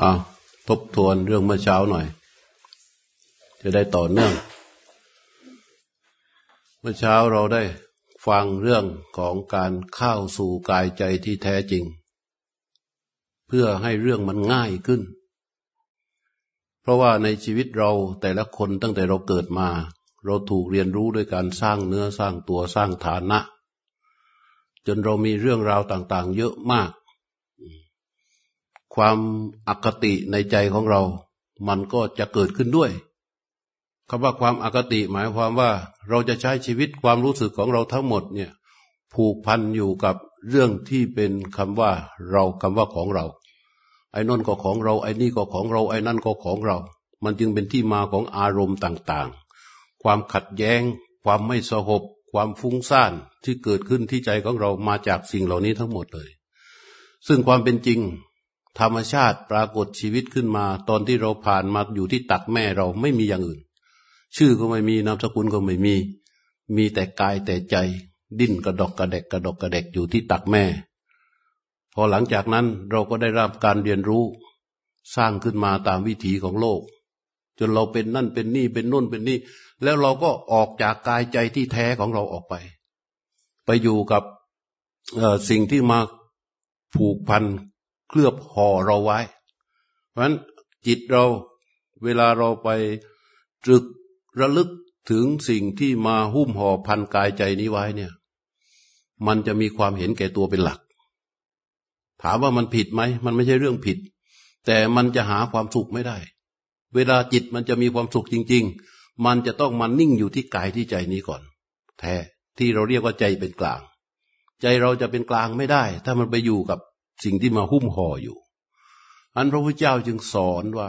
อ่าทบทวนเรื่องเมื่อเช้าหน่อย จะได้ต่อเนื่อง เมื่อเช้าเราได้ฟังเรื่องของการเข้าสู่กายใจที่แท้จริง เพื่อให้เรื่องมันง่ายขึ้น เพราะว่าในชีวิตเราแต่ละคนตั้งแต่เราเกิดมา เราถูกเรียนรู้ด้วยการสร้างเนื้อสร้างตัวสร้างฐานะ จนเรามีเรื่องราวต่าง ๆ เยอะมาก ความอคติในใจของเรา มันก็จะเกิดขึ้นด้วยคำว่าความอคติหมายความว่า เราจะใช้ชีวิตความรู้สึกของเราทั้งหมดเนี่ยผูกพันอยู่กับเรื่องที่เป็นคำว่า เราคำว่าของเรา ไอ้นนก็ของเรา ไอ้นี่ก็ของเรา ไอ้นั่นก็ของเรา มันจึงเป็นที่มาของอารมณ์ต่างๆ ความขัดแย้ง ความไม่สหบความฟุ้งซ่านที่เกิดขึ้นที่ใจของเรามาจากสิ่งเหล่านี้ทั้งหมดเลย ซึ่งความเป็นจริง ธรรมชาติปรากฏชีวิตขึ้นมา ตอนที่เราผ่านมาอยู่ที่ตักแม่เราไม่มีอย่างอื่น ชื่อก็ไม่มีนามสกุลก็ไม่มี มีแต่กายแต่ใจ ดิ้นกระดกกระเดกกระดกกระเดกอยู่ที่ตักแม่ พอหลังจากนั้นเราก็ได้รับการเรียนรู้ สร้างขึ้นมาตามวิถีของโลก จนเราเป็นนั่นเป็นนี่เป็นนู่นเป็นนี่ แล้วเราก็ออกจากกายใจที่แท้ของเราออกไป ไปอยู่กับสิ่งที่มาผูกพัน เคลือบห่อเราไว้ เพราะฉะนั้นจิตเราเวลาเราไปตรึกระลึกถึงสิ่งที่มาหุ้มห่อพันกายใจนี้ไว้เนี่ย มันจะมีความเห็นแก่ตัวเป็นหลัก ถามว่ามันผิดไหม มันไม่ใช่เรื่องผิด แต่มันจะหาความสุขไม่ได้ เวลาจิตมันจะมีความสุขจริง ๆ มันจะต้องมานิ่งอยู่ที่กายที่ใจนี้ก่อน แท้ที่เราเรียกว่าใจเป็นกลาง ใจเราจะเป็นกลางไม่ได้ ถ้ามันไปอยู่กับ สิ่งที่มาหุ้มห่ออยู่ อันพระพุทธเจ้าจึงสอนว่า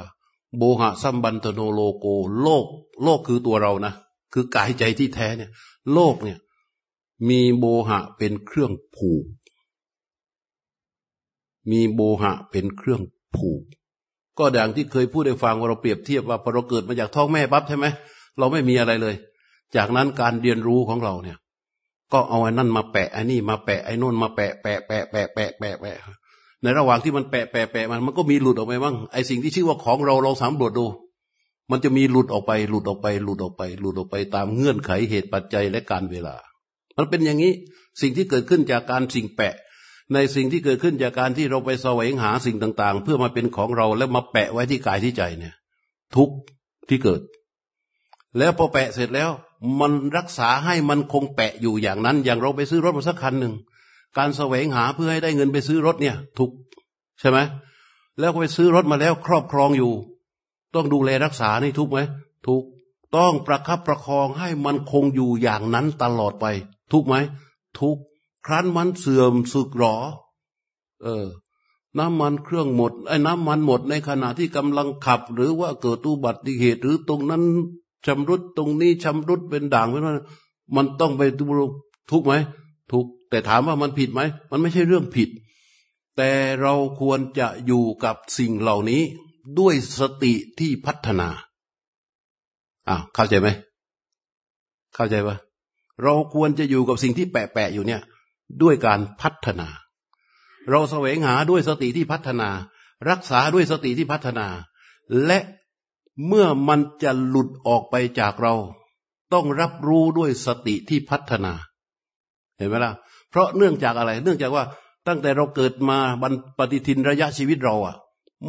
โบหะสัมบันตโนโลโก โลก โลกคือตัวเรานะ คือกายใจที่แท้เนี่ย โลกเนี่ย มีโบหะเป็นเครื่องผูก มีโบหะเป็นเครื่องผูก ก็ดังที่เคยพูดให้ฟังว่าเราเปรียบเทียบว่าพอเราเกิดมาจากท้องแม่ปั๊บใช่ไหมเราไม่มีอะไรเลย จากนั้นการเรียนรู้ของเราเนี่ย ก็เอาไอ้นั่นมาแปะไอ้นี่มาแปะไอ้นู่นมาแปะแปะแปะแปะแปะแปะแปะ ในระหว่างที่มันแปะแปะแปะมันมันก็มีหลุดออกไปบ้างไอสิ่งที่ชื่อว่าของเราเราสำรวจดู มันจะมีหลุดออกไป หลุดออกไป หลุดออกไป หลุดออกไปตามเงื่อนไขเหตุปัจจัยและการเวลา มันเป็นอย่างนี้สิ่งที่เกิดขึ้นจากการสิ่งแปะ ในสิ่งที่เกิดขึ้นจากการที่เราไปแสวงหาสิ่งต่าง ๆ เพื่อมาเป็นของเราแล้วมาแปะไว้ที่กายที่ใจเนี่ย ทุกที่เกิด แล้วพอแปะเสร็จแล้ว มันรักษาให้มันคงแปะอยู่อย่างนั้น อย่างเราไปซื้อรถมาสักคันหนึ่ง การแสวงหาเพื่อให้ได้เงินไปซื้อรถเนี่ยทุกใช่ไหมแล้วไปซื้อรถมาแล้วครอบครองอยู่ ต้องดูแลรักษานี่ทุกไหมทุกต้องประคับประคองให้มันคงอยู่อย่างนั้นตลอดไป ทุกไหมทุกครั้นมันเสื่อมสึกหรอ เออ น้ำมันเครื่องหมดไอ้น้ำมันหมดในขณะที่กำลังขับ หรือว่าเกิดอุบัติเหตุหรือตรงนั้นชำรุดตรงนี้ชำรุดเป็นด่างเป็นว่ามันต้องไปดูทุกไหม ทุกแต่ถามว่ามันผิดไหม มันไม่ใช่เรื่องผิด แต่เราควรจะอยู่กับสิ่งเหล่านี้ด้วยสติที่พัฒนาอ้าวเข้าใจไหม เข้าใจปะเราควรจะอยู่กับสิ่งที่แปะๆอยู่เนี่ย ด้วยการพัฒนา เราแสวงหาด้วยสติที่พัฒนา รักษาด้วยสติที่พัฒนา และเมื่อมันจะหลุดออกไปจากเรา ต้องรับรู้ด้วยสติที่พัฒนา เห็นไหมล่ะเพราะเนื่องจากอะไร เนื่องจากว่าตั้งแต่เราเกิดมาบรรปฏิทินระยะชีวิตเราอะ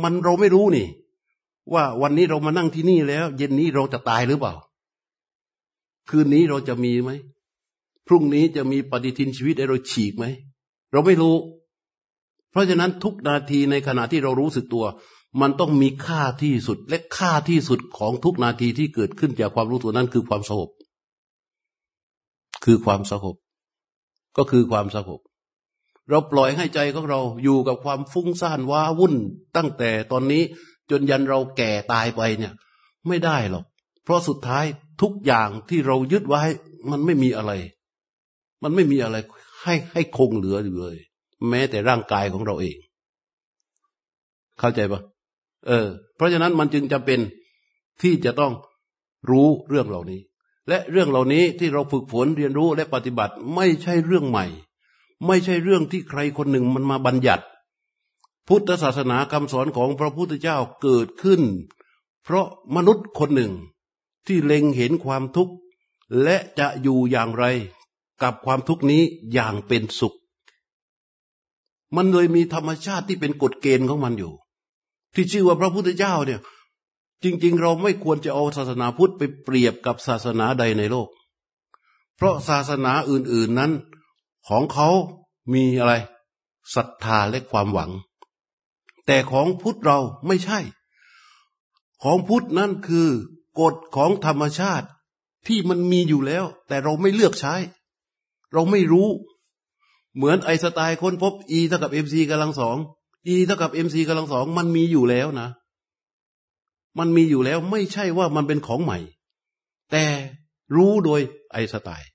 มันเราไม่รู้นี่ ว่าวันนี้เรามานั่งที่นี่แล้ว เย็นนี้เราจะตายหรือเปล่า คืนนี้เราจะมีไหมพรุ่งนี้จะมีปฏิทินชีวิตให้เราฉีกไหมเราไม่รู้ เพราะฉะนั้นทุกนาทีในขณะที่เรารู้สึกตัว มันต้องมีค่าที่สุดและค่าที่สุดของทุกนาทีที่เกิดขึ้นจากความรู้ตัวนั้นคือความสงบคือความสงบ ก็คือความสงบเราปล่อยให้ใจของเราอยู่กับความฟุ้งซ่านว้าวุ่น ตั้งแต่ตอนนี้จนยันเราแก่ตายไปเนี่ย ไม่ได้หรอก เพราะสุดท้ายทุกอย่างที่เรายึดไว้ มันไม่มีอะไร มันไม่มีอะไรให้ให้คงเหลืออยู่เลย แม้แต่ร่างกายของเราเอง เข้าใจปะเออ เพราะฉะนั้นมันจึงจำเป็นที่จะต้องรู้เรื่องเหล่านี้ และเรื่องเหล่านี้ที่เราฝึกฝนเรียนรู้และปฏิบัติไม่ใช่เรื่องใหม่ ไม่ใช่เรื่องที่ใครคนหนึ่งมันมาบัญญัติ พุทธศาสนาคำสอนของพระพุทธเจ้าเกิดขึ้น เพราะมนุษย์คนหนึ่งที่เล็งเห็นความทุกข์ และจะอยู่อย่างไรกับความทุกข์นี้อย่างเป็นสุข มันเลยมีธรรมชาติที่เป็นกฎเกณฑ์ของมันอยู่ ที่ชื่อว่าพระพุทธเจ้าเนี่ย จริง ๆ เราไม่ควรจะเอาศาสนาพุทธไปเปรียบกับศาสนาใดในโลก เพราะศาสนาอื่น ๆนั้น ของเขามีอะไรศรัทธาและความหวัง แต่ของพุทธเราไม่ใช่ ของพุทธนั้นคือกฎของธรรมชาติที่มันมีอยู่แล้ว แต่เราไม่เลือกใช้ เราไม่รู้ เหมือนไอสไตล์ค้นพบ e เท่ากับ mc กำลังสอง e เท่ากับ mc กำลังสองมันมีอยู่แล้วนะ มันมีอยู่แล้วไม่ใช่ว่ามันเป็นของใหม่ แต่รู้โดยไอสไตล์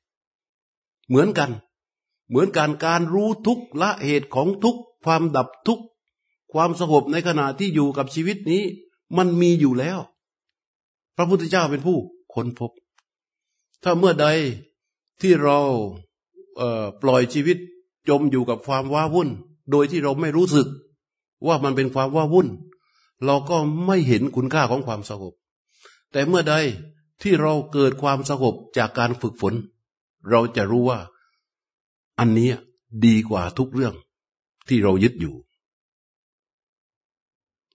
เหมือนกัน เหมือนการการรู้ทุกละเหตุของทุกความดับทุกความสงบในขณะที่อยู่กับชีวิตนี้ มันมีอยู่แล้ว พระพุทธเจ้าเป็นผู้ค้นพบ ถ้าเมื่อใดที่เราเปล่อยชีวิตจมอยู่กับความว้าวุ่น โดยที่เราไม่รู้สึกว่ามันเป็นความว้าวุ่น เราก็ไม่เห็นคุณค่าของความสงบ แต่เมื่อใดที่เราเกิดความสงบจากการฝึกฝน เราจะรู้ว่า อันนี้ดีกว่าทุกเรื่องที่เรายึดอยู่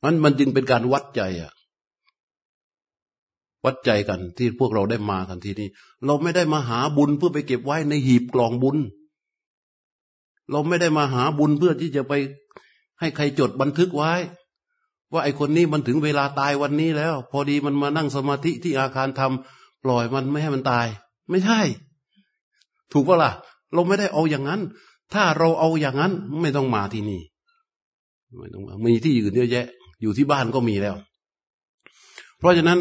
มันมันจึงเป็นการวัดใจอะวัดใจกันที่พวกเราได้มากันที่นี่เราไม่ได้มาหาบุญเพื่อไปเก็บไว้ในหีบกล่องบุญ เราไม่ได้มาหาบุญเพื่อที่จะไปให้ใครจดบันทึกไว้ ว่าไอคนนี้มันถึงเวลาตายวันนี้แล้ว พอดีมันมานั่งสมาธิที่อาคารทำปล่อยมันไม่ให้มันตาย ไม่ใช่ ถูกปะล่ะ เราไม่ได้เอาอย่างนั้น ถ้าเราเอาอย่างนั้นไม่ต้องมาที่นี่ไม่ต้องมามีที่อื่นเยอะแยะ อยู่ที่บ้านก็มีแล้ว เพราะฉะนั้น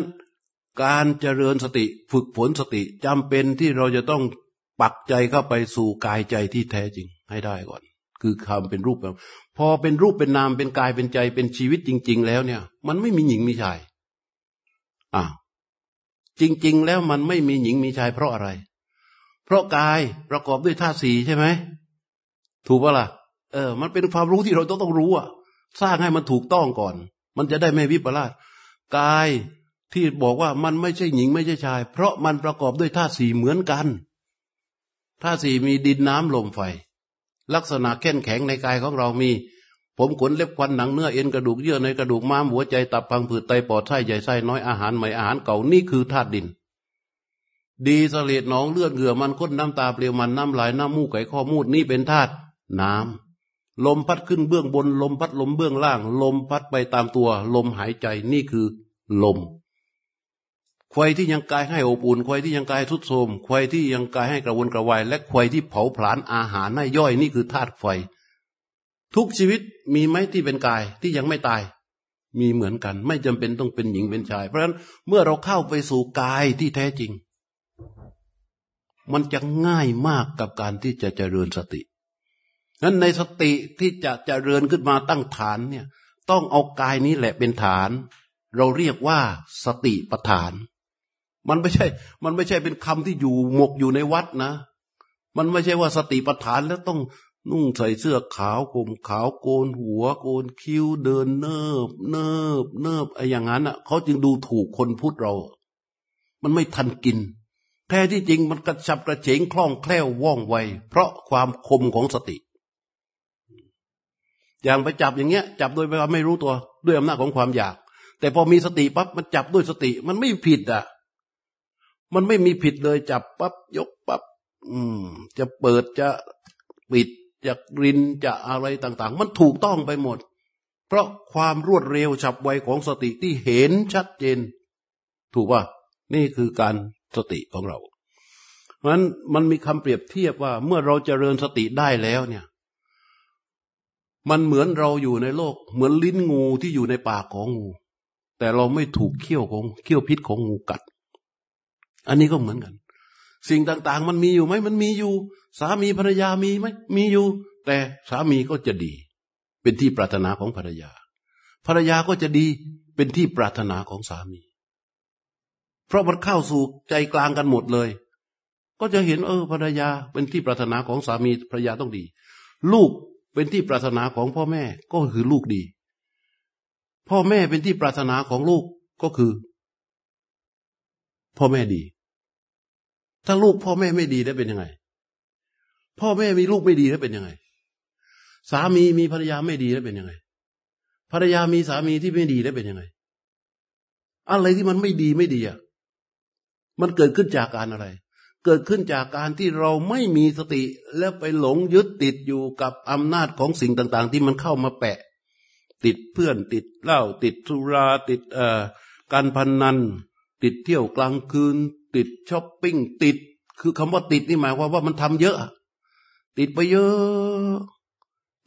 การเจริญสติฝึกฝนสติจำเป็นที่เราจะต้องปักใจเข้าไปสู่กายใจที่แท้จริงให้ได้ก่อน คือคำเป็นรูปแบบพอเป็นรูปเป็นนามเป็นกายเป็นใจเป็นชีวิตจริง ๆ แล้วเนี่ย มันไม่มีหญิงมีชายอ่าจริง ๆ แล้วมันไม่มีหญิงมีชาย เพราะอะไร เพราะกายประกอบด้วยธาตุสีใช่ไหมถูกปะล่ะเออ มันเป็นความรู้ที่เราต้องต้องรู้อะสร้างให้มันถูกต้องก่อน มันจะได้ไม่วิปลาสกายที่บอกว่ามันไม่ใช่หญิงไม่ใช่ชาย เพราะมันประกอบด้วยธาตุสี่เหมือนกันธาตุสี่มีดินน้ำลมไฟ ลักษณะแข็งแข็งในกายของเรามี ผมขนเล็บควันหนังเนื้อเอ็นกระดูกเยื่อในกระดูกม้ามหัวใจตับพังผืดไตปอดไส้ใหญ่ไส้น้อยอาหารใหม่อาหารเก่านี่คือธาตุดิน ดีสเลดหนองเลือดเหงื่อมันข้นน้ำตาเปลี่ยวมันน้ำลายน้ำมูกไก่ข้อมูดนี่เป็นธาตุน้ำลมพัดขึ้นเบื้องบน ลมพัดลมเบื้องล่าง ลมพัดไปตามตัว ลมหายใจนี่คือ ลม ควายที่ยังกายให้อบอุ่นควายที่ยังกายทุดโทมควายที่ยังกายให้กระวนกระวาย และควายที่เผาผลาญอาหารให้ย่อยนี่คือธาตุไฟ ทุกชีวิตมีไหมที่เป็นกายที่ยังไม่ตาย มีเหมือนกัน ไม่จำเป็นต้องเป็นหญิงเป็นชาย เพราะฉะนั้นเมื่อเราเข้าไปสู่กายที่แท้จริง มันจะง่ายมากกับการที่จะเจริญสตินั้นในสติที่จะเจริญขึ้นมาตั้งฐานเนี่ย ต้องเอากายนี้แหละเป็นฐาน เราเรียกว่าสติปฐาน มันไม่ใช่ มันไม่ใช่เป็นคำที่อยู่หมกอยู่ในวัดนะ มันไม่ใช่ว่าสติปัฏฐานแล้วต้องนุ่งใส่เสื้อขาวผมขาวโกนหัว โกนคิ้วเดินเนิบ เนิบ เนิบไอ้อย่างนั้นอะเขาจึงดูถูกคนพูดเรา มันไม่ทันกิน แท้ที่จริงมันกระชับกระเฉงคล่องแคล่วว่องไว เพราะความคมของสติ อย่างไปจับอย่างเงี้ย จับโดยไม่รู้ตัวด้วยอำนาจของความอยาก แต่พอมีสติปั๊บมันจับด้วยสติ มันไม่ผิดอะ มันไม่มีผิดเลยจับปั๊บยกปั๊บอืม จะเปิดจะปิดจะรินจะอะไรต่าง ๆ มันถูกต้องไปหมด เพราะความรวดเร็วฉับไวของสติที่เห็นชัดเจน ถูกป่ะนี่คือการสติของเราเพราะฉะนั้นมันมีคำเปรียบเทียบว่า เมื่อเราจเจริญสติได้แล้วเนี่ย มันเหมือนเราอยู่ในโลก เหมือนลิ้นงูที่อยู่ในปากของงู แต่เราไม่ถูกเขี้ยวของเขี้ยวพิษของงูกัด อันนี้ก็เหมือนกัน สิ่งต่างๆ มันมีอยู่ไหมมันมีอยู่ สามีภรรยามีไหมมีอยู่ แต่สามีก็จะดี เป็นที่ปรารถนาของภรรยา ภรรยาก็จะดีเป็นที่ปรารถนาของสามี เพราะมันเข้าสู่ใจกลางกันหมดเลย ก็จะเห็นเออภรรยาเป็นที่ปรารถนาของสามีภรรยาต้องดี ลูกเป็นที่ปรารถนาของพ่อแม่ก็คือลูกดี พ่อแม่เป็นที่ปรารถนาของลูกก็คือ พ่อแม่ดี ถ้าลูกพ่อแม่ไม่ดีได้วเป็นยังไง พ่อแม่มีลูกไม่ดีแล้วเป็นยังไง สามีมีภรรยาไม่ดีแล้วเป็นยังไง ภรรยามีสามีที่ไม่ดีแล้วเป็นยังไง อะไรที่มันไม่ดีไม่ดีอะ มันเกิดขึ้นจากการอะไร เกิดขึ้นจากการที่เราไม่มีสติ และไปหลงยึดติดอยู่กับอำนาจของสิ่งต่าง ๆ ที่มันเข้ามาแปะ ติดเพื่อนติดเหล้าติดสุราติดเอ่อการพนนัน ติดเที่ยวกลางคืน ติดช้อปปิ้งติด คือคำว่าติดนี่หมายความว่ามันทำเยอะ ติดไปเยอะ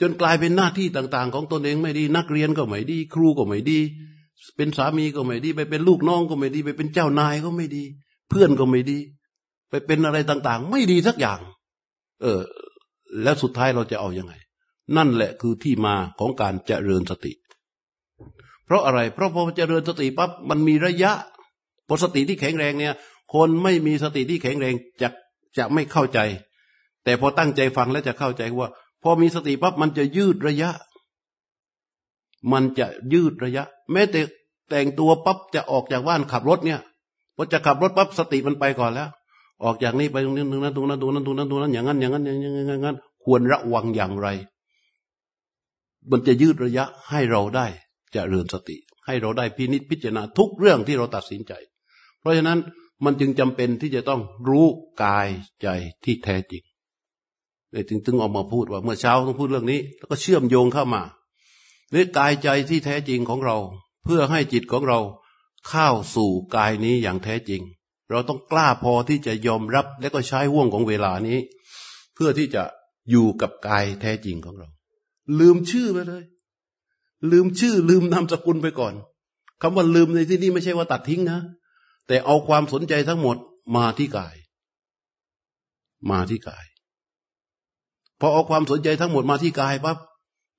จนกลายเป็นหน้าที่ต่าง ๆ ของตนเองไม่ดี นักเรียนก็ไม่ดี ครูก็ไม่ดี เป็นสามีก็ไม่ดี ไปเป็นลูกน้องก็ไม่ดี ไปเป็นเจ้านายก็ไม่ดี เพื่อนก็ไม่ดี ไปเป็นอะไรต่าง ๆ ไม่ดีสักอย่าง เออ แล้วสุดท้ายเราจะเอาอยัางไง นั่นแหละคือที่มาของการเจริญสติ เพราะอะไร เพราะพอเจริญสติปั๊บมันมีระยะ พอสติที่แข็งแรงเนี่ย คนไม่มีสติที่แข็งแรงจะจะไม่เข้าใจ แต่พอตั้งใจฟังแล้วจะเข้าใจว่า พอมีสติปั๊บมันจะยืดระยะ มันจะยืดระยะ แม้แต่แต่งตัวปั๊บจะออกจากบ้านขับรถเนี่ยพอจะขับรถปั๊บสติมันไปก่อนแล้ว ออกจากนี้ไปตรงนี้ตรงนั้นตรงนั้นตรงนั้นตรงนั้นตรงนั้นอย่างนั้นอย่างนั้นอย่างนั้นอย่างนั้นควรระวังอย่างไร มันจะยืดระยะให้เราได้จะเริญสติ ให้เราได้พินิจพิจารณาทุกเรื่องที่เราตัดสินใจ เพราะฉะนั้นมันจึงจำเป็นที่จะต้องรู้กายใจที่แท้จริงเลยถึงตึงออกมาพูดว่าเมื่อเช้าต้องพูดเรื่องนี้ แล้วก็เชื่อมโยงเข้ามาเรื่อกายใจที่แท้จริงของเรา เพื่อให้จิตของเราเข้าสู่กายนี้อย่างแท้จริง เราต้องกล้าพอที่จะยอมรับและก็ใช้ห่วงของเวลานี้ เพื่อที่จะอยู่กับกายแท้จริงของเรา ลืมชื่อไปเลย ลืมชื่อลืมนามสกุลไปก่อนคำว่าลืมในที่นี้ไม่ใช่ว่าตัดทิ้งนะ แต่เอาความสนใจทั้งหมดมาที่กาย มาที่กายพอเอาความสนใจทั้งหมดมาที่กายปั๊บ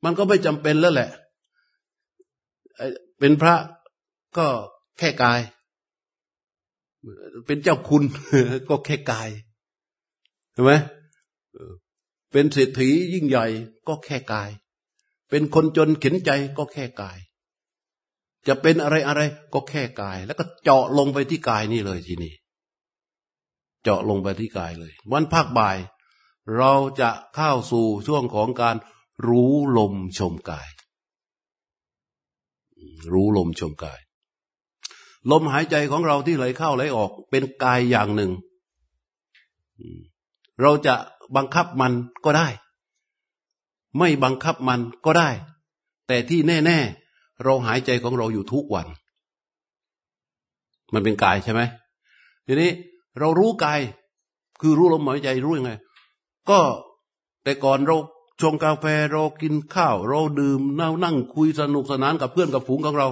มันก็ไม่จำเป็นแล้วแหละ เป็นพระก็แค่กาย เป็นเจ้าคุณก็แค่กายเห็นไหมเป็นเศรษฐียิ่งใหญ่ก็แค่กาย เป็นคนจนเข็นใจก็แค่กาย จะเป็นอะไรอะไรก็แค่กาย แล้วก็เจาะลงไปที่กายนี่เลยทีนี้เจาะลงไปที่กายเลย วันภาคบ่าย เราจะเข้าสู่ช่วงของการรู้ลมชมกาย รู้ลมชมกาย ลมหายใจของเราที่ไหลเข้าไหลออก เป็นกายอย่างหนึ่ง เราจะบังคับมันก็ได้ ไม่บังคับมันก็ได้ แต่ที่แน่ ๆ เราหายใจของเราอยู่ทุกวัน มันเป็นกายใช่ไหมทีนี้เรารู้กาย คือรู้ลมหายใจรู้ยังไง ก็แต่ก่อนเราชงกาแฟเรากินข้าว เราดื่มนั่งนั่งคุยสนุกสนานกับเพื่อนกับฝูงของเรา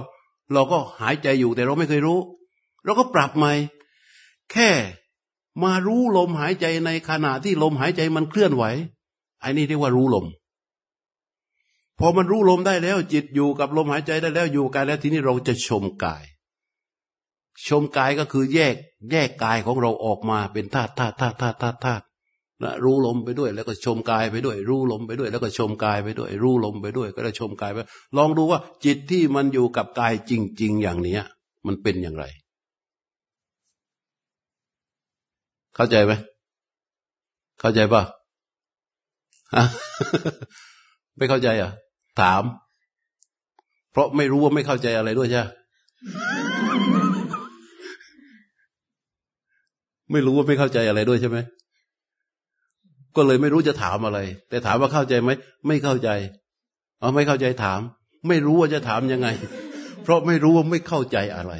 เราก็หายใจอยู่แต่เราไม่เคยรู้ เราก็ปรับใหม่ แค่มารู้ลมหายใจในขณะที่ลมหายใจมันเคลื่อนไหวไอ้นี่เรียกว่ารู้ลม พอมันรู้ลมได้แล้ว จิตอยู่กับลมหายใจได้แล้วอยู่กายแล้วทีนี้เราจะชมกาย ชมกายก็คือแยกแยกกายของเราออกมาเป็นธาตุธาตุธาตุธาตุธาตุธาตุนะรู้ลมไปด้วย แล้วก็ชมกายไปด้วย รู้ลมไปด้วย แล้วก็ชมกายไปด้วย รู้ลมไปด้วย ก็ได้ชมกายไป ลองดูว่า จิตที่มันอยู่กับกายจริง ๆ อย่างเนี้ย มันเป็นอย่างไร เข้าใจไหมเข้าใจป่ะฮะ ไม่เข้าใจอะ ถาม เพราะไม่รู้ว่าไม่เข้าใจอะไรด้วยใช่ไม่รู้ว่าไม่เข้าใจอะไรด้วยใช่ไหมก็เลยไม่รู้จะถามอะไร แต่ถามว่าเข้าใจไหมไม่เข้าใจเอาไม่เข้าใจถาม ไม่รู้ว่าจะถามยังไง เพราะไม่รู้ว่าไม่เข้าใจอะไร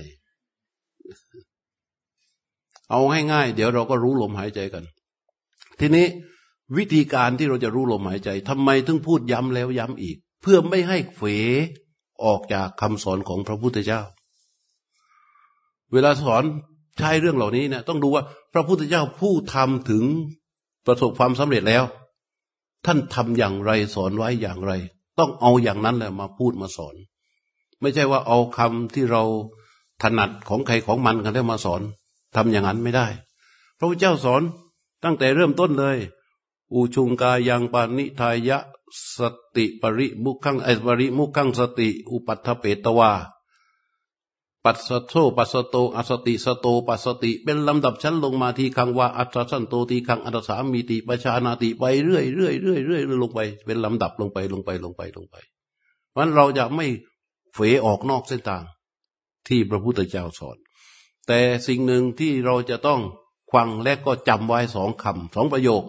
เอาง่ายๆเดี๋ยวเราก็รู้ลมหายใจกัน ทีนี้ วิธีการที่เราจะรู้ลมหายใจทำไมถึงพูดย้ำแล้วย้ำอีก เพื่อไม่ให้เฝออกจากคำสอนของพระพุทธเจ้า เวลาสอนใช้เรื่องเหล่านี้เนี่ยต้องดูว่าพระพุทธเจ้าผู้ทำถึงประสบความสำเร็จแล้ว ท่านทำอย่างไรสอนไว้อย่างไร ต้องเอาอย่างนั้นแหละมาพูดมาสอน ไม่ใช่ว่าเอาคำที่เราถนัดของใครของมันกันแล้วมาสอนทำอย่างนั้นไม่ได้ พระพุทธเจ้าสอนตั้งแต่เริ่มต้นเลย อุชุงกายังปานิทายะสติปริมุขังไอปริมุขังสติ อุปัฏฐเปตวาปัสสโตปัสสโตอสติสโตปัสสติ เป็นลำดับชั้นลงมาทีคังว่าอัตสันโตทีคังอัตสามีติปชานาติไปเรื่อยเรื่อยเรื่อยเรื่อยลงไป เป็นลำดับลงไปลงไปลงไปลงไปเพราะเราจะไม่เฟออกนอกเส้นทาง ที่พระพุทธเจ้าสอน แต่สิ่งหนึ่งที่เราจะต้องควังและก็จำไว้สองคำสองประโยค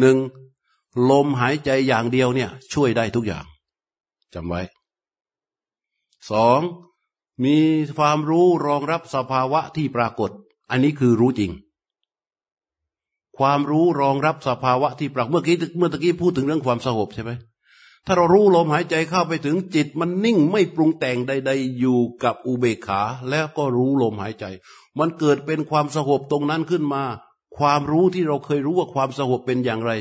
หนึ่งลมหายใจอย่างเดียวเนี่ย ช่วยได้ทุกอย่างจำไว้สองมีความรู้รองรับสภาวะที่ปรากฏ อันนี้คือรู้จริง ความรู้รองรับสภาวะที่ปรากฏเมื่อกี้เมื่อกี้พูดถึงเรื่องความสงบใช่ไหมถ้าเรารู้ลมหายใจเข้าไปถึงจิต มันนิ่งไม่ปรุงแต่งใด ๆ อยู่กับอุเบกขา แล้วก็รู้ลมหายใจ มันเกิดเป็นความสงบตรงนั้นขึ้นมา ความรู้ที่เราเคยรู้ว่าความสงบเป็นอย่างไร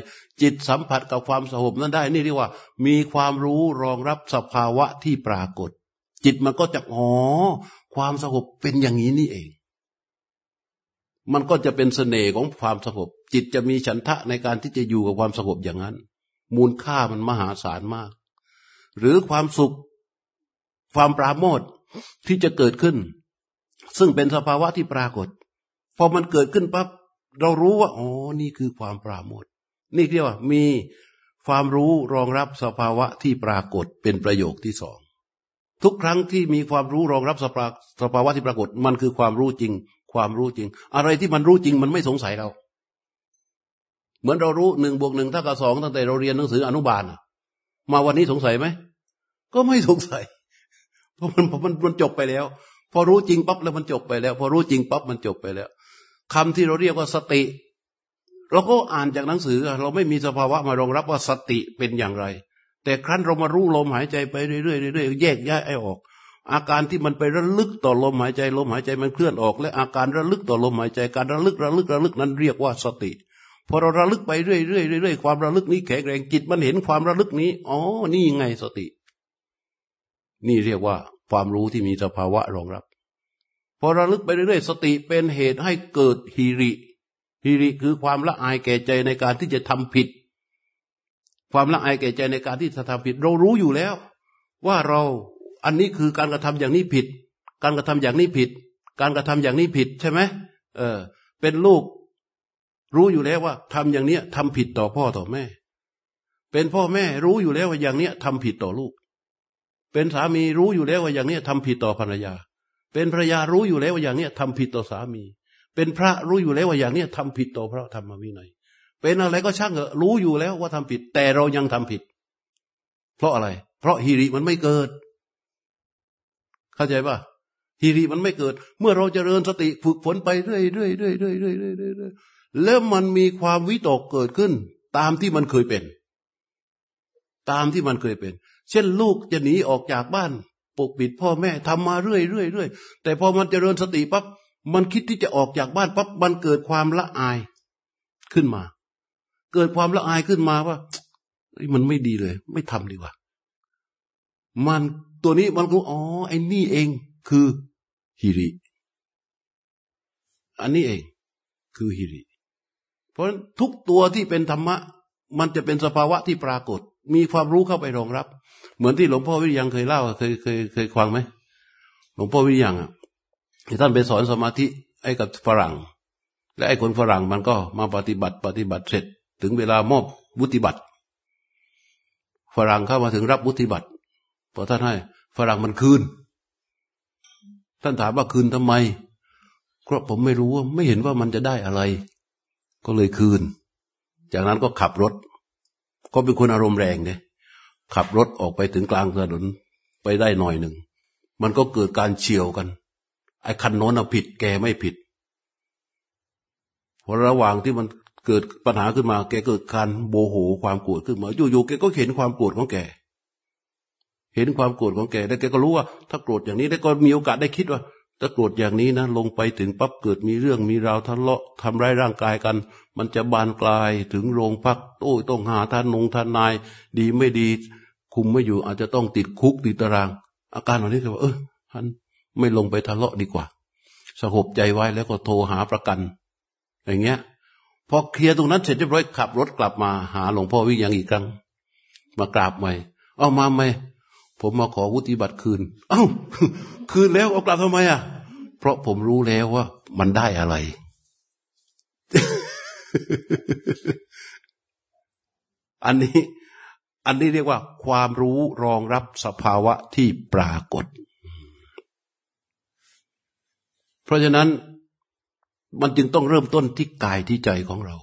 จิตสัมผัสกับความสงบนั้นได้ นี่เรียกว่า มีความรู้รองรับสภาวะที่ปรากฏ จิตมันก็จะอ๋อความสงบเป็นอย่างนี้นี่เอง มันก็จะเป็นเสน่ห์ของความสงบจิตจะมีฉันทะในการที่จะอยู่กับความสงบอย่างนั้น มูลค่ามันมหาศาลมาก หรือความสุข ความปราโมทที่จะเกิดขึ้น ซึ่งเป็นสภาวะที่ปรากฏพอมันเกิดขึ้นปั๊บ เรารู้ว่าอ๋อนี่คือความปราโมทนี่เรียกว่ามีความรู้รองรับสภาวะที่ปรากฏเป็นประโยคที่สองทุกครั้งที่มีความรู้รองรับสภาสภาวะที่ปรากฏ มันคือความรู้จริง ความรู้จริง อะไรที่มันรู้จริงมันไม่สงสัยเรา เหมือนเรารู้หนึ่งบวกหนึ่งเท่ากับสองตั้งแต่เราเรียนหนังสืออนุบาลมาวันนี้สงสัยไหมก็ไม่สงสัย เพราะมันมันมันจบไปแล้ว พอรู้จริงปั๊บแล้วมันจบไปแล้ว พอรู้จริงปั๊บมันจบไปแล้ว คำที่เราเรียกว่าสติ เราก็อ่านจากหนังสือ เราไม่มีสภาวะมารองรับว่าสติเป็นอย่างไร แต่ครั้นเรามารู้ลมหายใจไปเรื่อยๆเรื่อยๆแยกแยไอ้ออก อาการที่มันไประลึกต่อลมหายใจลมหายใจมันเคลื่อนออก และอาการระลึกต่อลมหายใจการระลึกระลึกระลึกนั้นเรียกว่าสติพอเราระลึกไปเรื่อยๆเรื่อยๆความระลึกนี้แข็งแรงจิตมันเห็นความระลึกนี้อ๋อนี่ไงสติ นี่เรียกว่าความรู้ที่มีสภาวะรองรับ อระลึกไปเรื่อยๆ สติเป็นเหตุให้เกิดฮิริฮิริคือความละอายแก่ใจในการที่จะทำผิด ความละอายแก่ใจในการที่จะทำผิด เรารู้อยู่แล้ว ว่าเราอันนี้คือการกระทำอย่างนี้ผิด การกระทำอย่างนี้ผิด การกระทำอย่างนี้ผิดใช่ไหมเออ เป็นลูก รู้อยู่แล้วว่าทำอย่างเนี้ยทำผิดต่อพ่อต่อแม่ เป็นพ่อแม่รู้อยู่แล้วว่าอย่างเนี้ยทำผิดต่อลูก เป็นสามีรู้อยู่แล้วว่าอย่างเนี้ยทำผิดต่อภรรยา เป็นภรรยารู้อยู่แล้วว่าอย่างเนี้ยทำผิดต่อสามี เป็นพระรู้อยู่แล้วว่าอย่างเนี้ยทำผิดต่อพระธรรมวินัยเป็นอะไรก็ช่างเถอะรู้อยู่แล้วว่าทำผิด แต่เรายังทำผิด เพราะอะไร เพราะฮิริมันไม่เกิด เข้าใจป่ะฮิริมันไม่เกิด เมื่อเราจเจริญสติฝึกฝนไปเรื่อยเรื่อยเรื่อยเรื่อยเรื่อยเรื่อยเรื่อยแล้วมันมีความวิตกเกิดขึ้น ตามที่มันเคยเป็น ตามที่มันเคยเป็น เช่นลูกจะหนีออกจากบ้าน ปกปิดพ่อแม่ทำมาเรื่อยเรื่อยเรื่อยแต่พอมันจเจริญสติปั๊บมันคิดที่จะออกจากบ้านปั๊บมันเกิดความละอายขึ้นมา เกิดความละอายขึ้นมาว่ามันไม่ดีเลย ไม่ทำดีกว่า มันตัวนี้มันก็อ๋อไอ้นี่เองคือฮิริ อันนี้เองคือฮิริ เพราะทุกตัวที่เป็นธรรมะ มันจะเป็นสภาวะที่ปรากฏ มีความรู้เข้าไปรองรับ เหมือนที่หลวงพ่อวิริยังเคยเล่าเคยเคยเคยควังไหมหลวงพ่อวิริยังอะที่ท่านไปสอนสมาธิไอ้กับฝรั่ง และไอ้คนฝรั่งมันก็มาปฏิบัติปฏิบัติเสร็จ ถึงเวลามอบวุฒิบัตรฝรั่งเข้ามาถึงรับวุฒิบัตรพอท่านให้ฝรั่งมันคืน ท่านถามว่าคืนทำไมเพราะผมไม่รู้ว่าไม่เห็นว่ามันจะได้อะไร ก็เลยคืน จากนั้นก็ขับรถ ก็เป็นคนอารมณ์แรงเนี่ยขับรถออกไปถึงกลางถนนไปได้หน่อยหนึ่ง มันก็เกิดการเฉียวกัน ไอ้คันโน้นผิดแกไม่ผิดพอระหว่างที่มันเกิดปัญหาขึ้นมา แกเกิดการโบโหความโกรธขึ้นมาอยู่ๆแกก็เห็นความโกรธของแก เห็นความโกรธของแกแล้วแกก็รู้ว่า ถ้าโกรธอย่างนี้แล้วก็มีโอกาสได้คิดว่า ถ้าโกรธอย่างนี้นะลงไปถึงปั๊บเกิดมีเรื่องมีราวทะเลาะทำร้ายร่างกายกัน มันจะบานปลายถึงโรงพักโอ้ยต้องหาท่านนงท่านนาย ดีไม่ดี คุมไม่อยู่อาจจะต้องติดคุกติดตาราง อาการเหล่านี้ก็ว่าเออท่านไม่ลงไปทะเลาะดีกว่า สงบใจไว้แล้วก็โทรหาประกัน อย่างเงี้ยพอเคลียร์ตรงนั้นเสร็จเรียบร้อยขับรถกลับมาหาหลวงพ่อวิยังอีกครั้งมากราบใหม่เอามาไหม ผมมาขอวุฒิบัตรคืน เอ้า คืนแล้วเอากลับทำไมอะ เพราะผมรู้แล้วว่า มันได้อะไร อันนี้ อันนี้เรียกว่า ความรู้รองรับสภาวะที่ปรากฏ เพราะฉะนั้นมันจึงต้องเริ่มต้นที่กายที่ใจของเรา